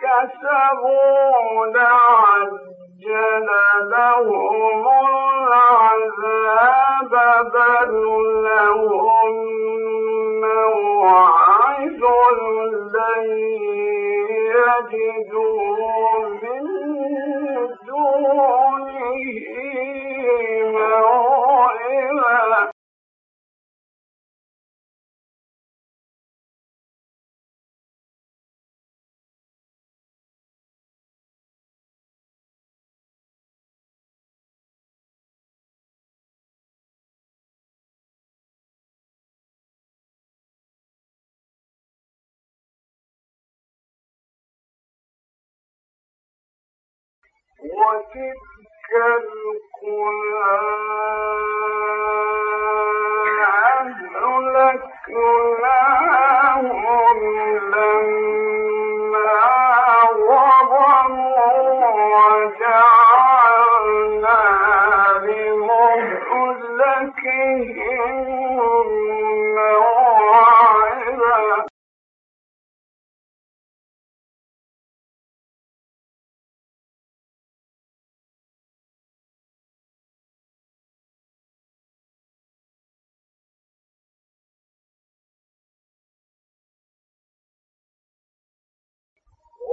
كسبوا لعجل لهم العذاب وتلك القرى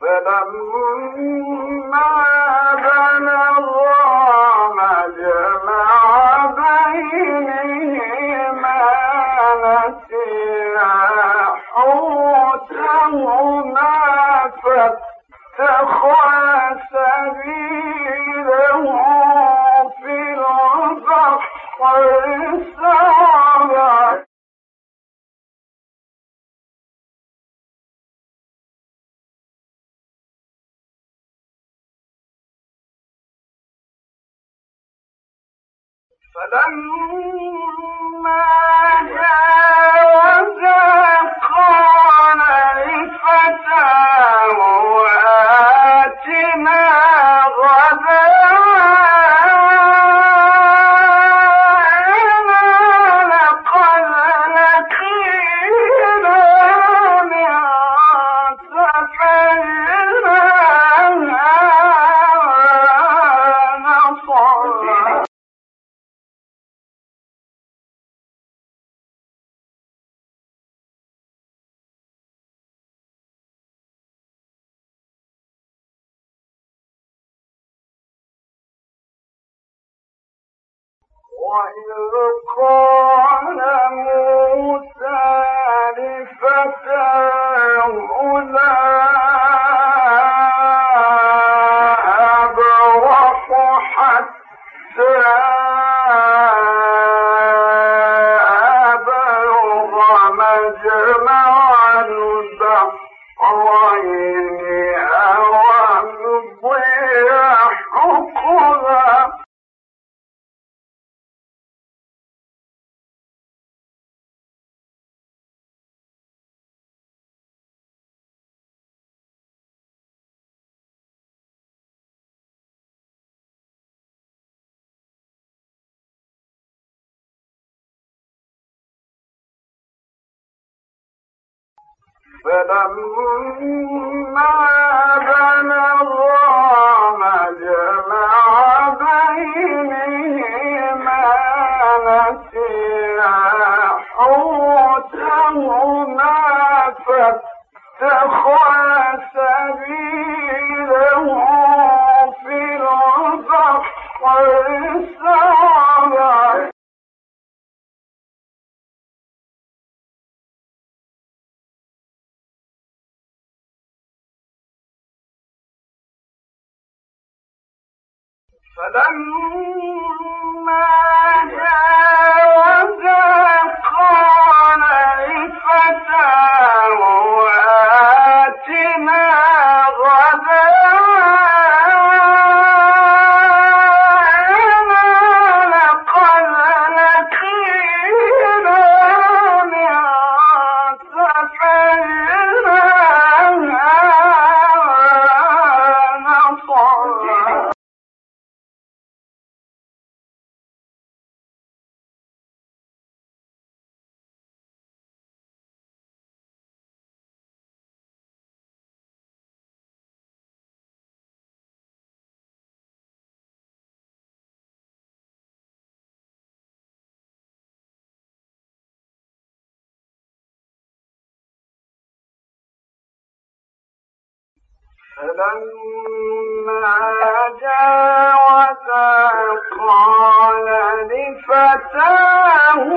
فلما بلغ مجمع ألم قال موسى لفتاه لا فلما بلغ ألم فلما جاوزا قال لفتاه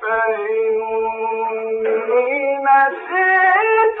فإني نسيت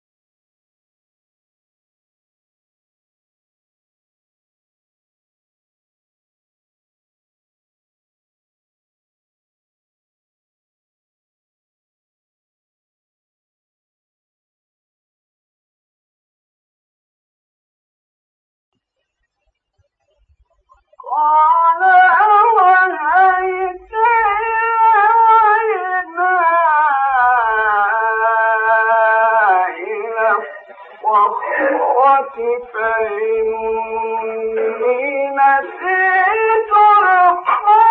الخبر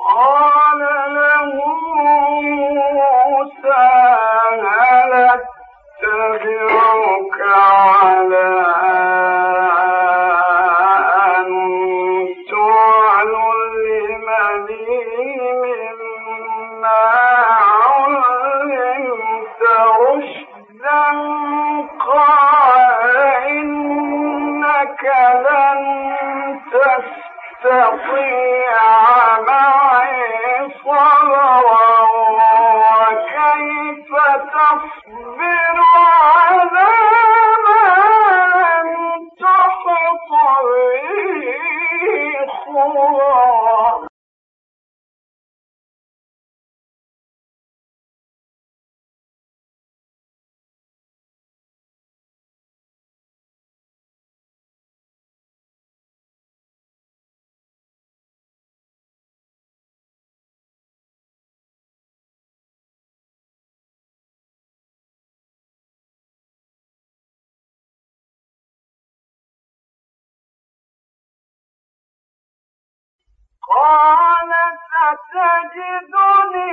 قال Now, قال ستجدني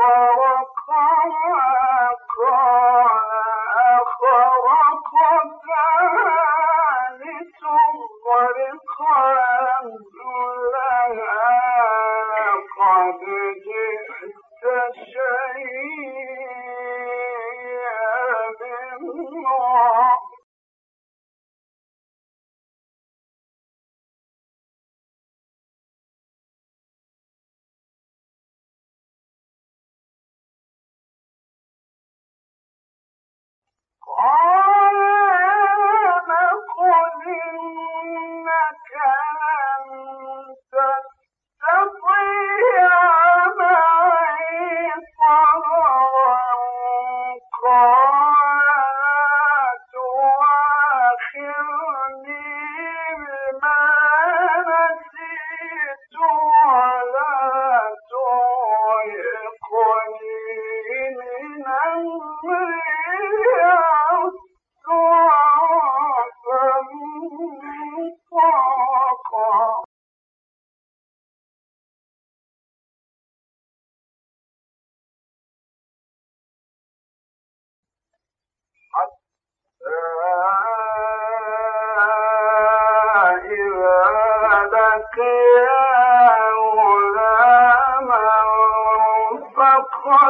خرقها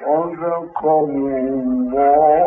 صدق الله